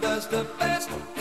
does the best.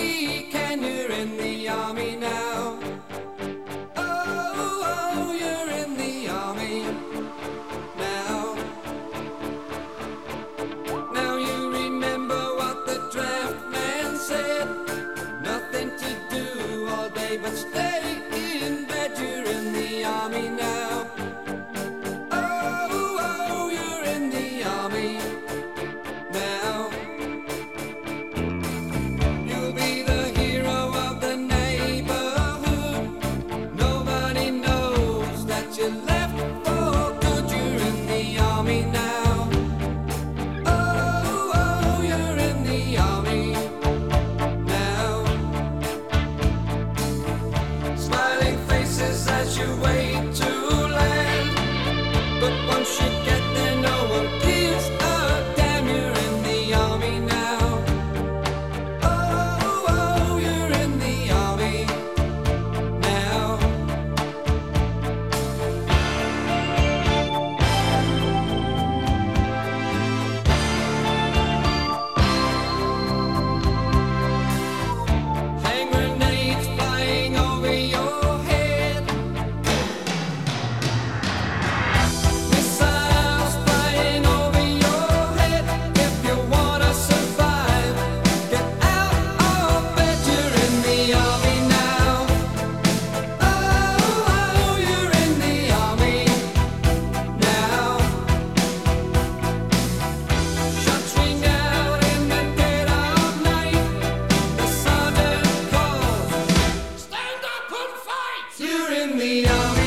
freedom.